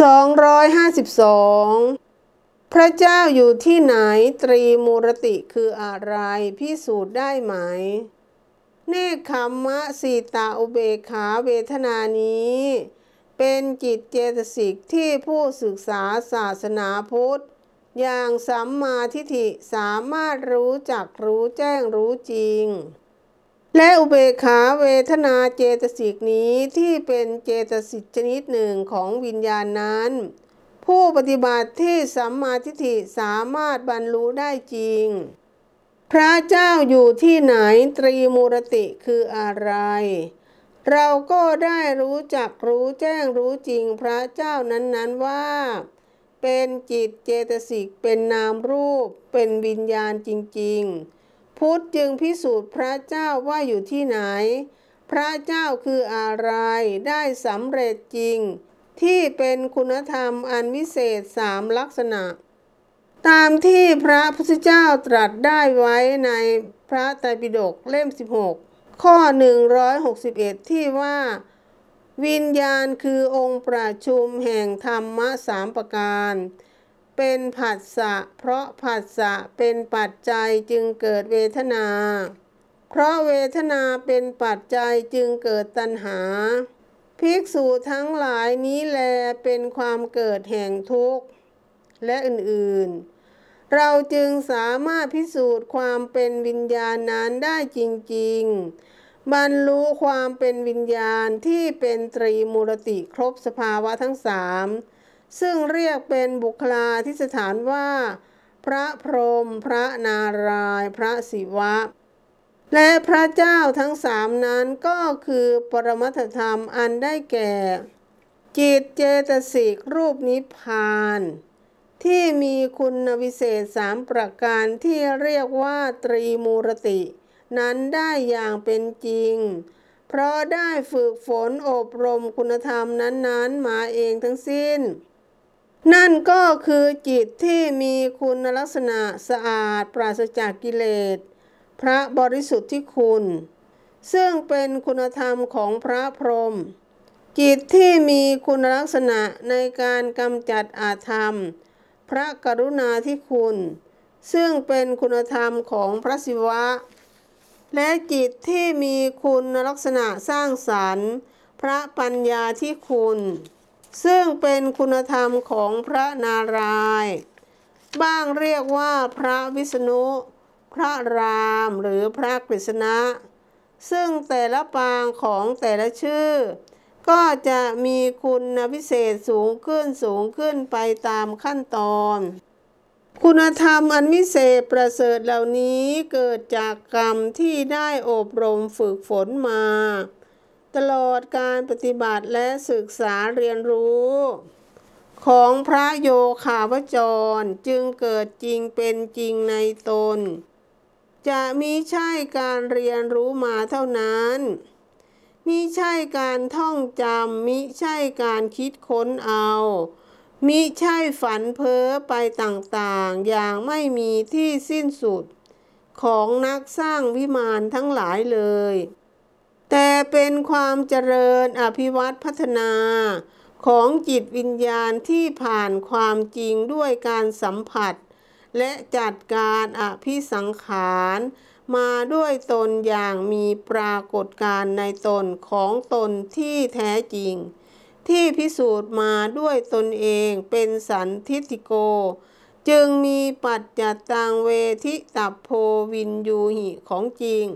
252 พระเจ้าอยู่ที่ไหนตรีมูรติคืออะไรพิสูจน์ได้ไหม เนคขมมะสีตาอุเบขาเวทนานี้ เป็นจิตเจตสิกที่ผู้ศึกษาศาสนาพุทธ อย่างสัมมาทิฏฐิสามารถรู้จักรู้แจ้งรู้จริง และอุเบกขาเวทนาเจตสิกนี้ที่เป็นเจตสิกชนิดหนึ่งของวิญญาณนั้น ผู้ปฏิบัติที่สัมมาทิฏฐิสามารถบรรลุได้จริง พระเจ้าอยู่ที่ไหนตรีมูรติคืออะไร เราก็ได้รู้จักรู้แจ้งรู้จริงพระเจ้านั้นๆว่า เป็นจิตเจตสิกเป็นนามรูปเป็นวิญญาณจริง ๆ พุทธจึงพิสูจน์พระเจ้าว่าอยู่ที่ไหน พระเจ้าคืออะไรได้สำเร็จจริง ที่เป็นคุณธรรมอันวิเศษสามลักษณะ ตามที่พระพุทธเจ้าตรัสได้ไว้ในพระไตรปิฎกเล่ม 16 ข้อ 161 ที่ว่า วิญญาณคือองค์ประชุมแห่งธรรมะสามประการ เป็นผัสสะ เพราะผัสสะเป็นปัจจัยจึงเกิดเวทนา เพราะเวทนาเป็นปัจจัยจึงเกิดตัณหา ภิกษุทั้งหลายนี้แลเป็นความเกิดแห่งทุกข์ และอื่นๆ เราจึงสามารถพิสูจน์ความเป็นวิญญาณนั้นได้จริง ๆ บรรลุความเป็นวิญญาณที่เป็นตรีมูรติครบสภาวะทั้งสาม ซึ่งเรียกเป็นบุคลาธิสถานว่า พระพรหมพระนารายณ์พระศิวะ และพระเจ้าทั้งสามนั้นก็คือปรมัตธรรมอันได้แก่ จิตเจตสิกรูปนิพพาน ที่มีคุณวิเศษสามประการที่เรียกว่าตรีมูรติ นั้นได้อย่างเป็นจริงเพราะได้ฝึกฝนอบรมคุณธรรมนั้น ๆ มาเองทั้งสิ้น นั่นก็คือจิตที่มีคุณลักษณะสะอาดปราศจากกิเลส พระบริสุทธิ์ที่คุณ ซึ่งเป็นคุณธรรมของพระพรหมจิตที่มีคุณลักษณะในการกำจัดอาธรรม พระกรุณาธิคุณ ซึ่งเป็นคุณธรรมของพระศิวะ และจิตที่มีคุณลักษณะสร้างสรรค์ พระปัญญาที่คุณ ซึ่งเป็นคุณธรรมของพระนารายณ์บ้างเรียกว่าพระวิษณุ พระรามหรือพระกฤษณะ ซึ่งแต่ละปางของแต่ละชื่อ ก็จะมีคุณพิเศษสูงขึ้นสูงขึ้นไปตามขั้นตอน คุณธรรมอันวิเศษประเสริฐเหล่านี้เกิดจากกรรมที่ได้อบรมฝึกฝนมา ตลอดการปฏิบัติและศึกษาเรียนรู้ ของพระโยคาวจรจึงเกิดจริงเป็นจริงในตน จะมิใช่การเรียนรู้มาเท่านั้นมิใช่การท่องจำมิใช่การคิดค้นเอามิใช่ฝันเพ้อไปต่างๆ อย่างไม่มีที่สิ้นสุด ของนักสร้างวิมานทั้งหลายเลย แต่เป็นความเจริญอภิวัตพัฒนาของจิตวิญญาณที่ผ่านความจริงด้วยการสัมผัส และจัดการอภิสังขารมาด้วยตนอย่างมีปรากฏการณ์ในตนของตนที่แท้จริง ที่พิสูจน์มาด้วยตนเองเป็นสันทิฏฐิโก จึงมีปัจจัตตังเวทิตัพโพวินยูหิของจริง